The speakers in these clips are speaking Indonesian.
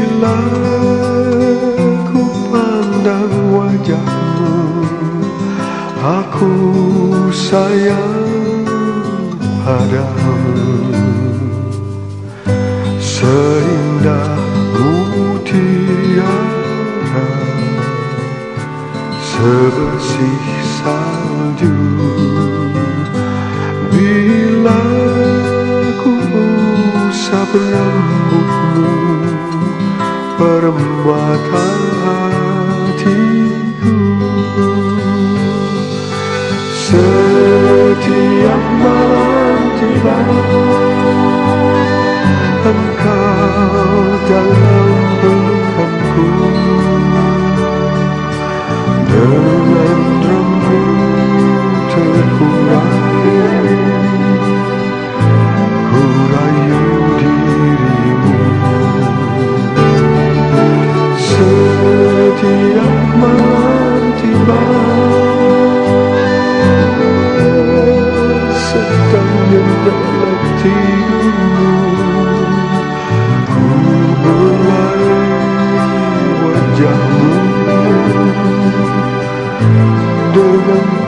Bila ku pandang wajahmu Aku sayang padamu. Seindah mutiara Sebersih salju. Bila 花开。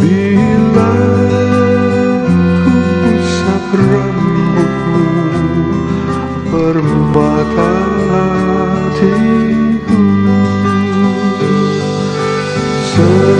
Bila ku usap rambutmu Permata hatiku. Salju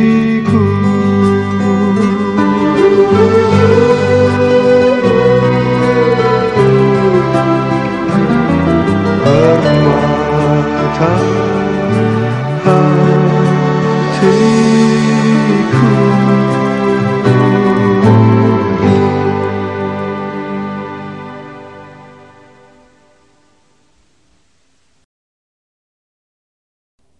passar.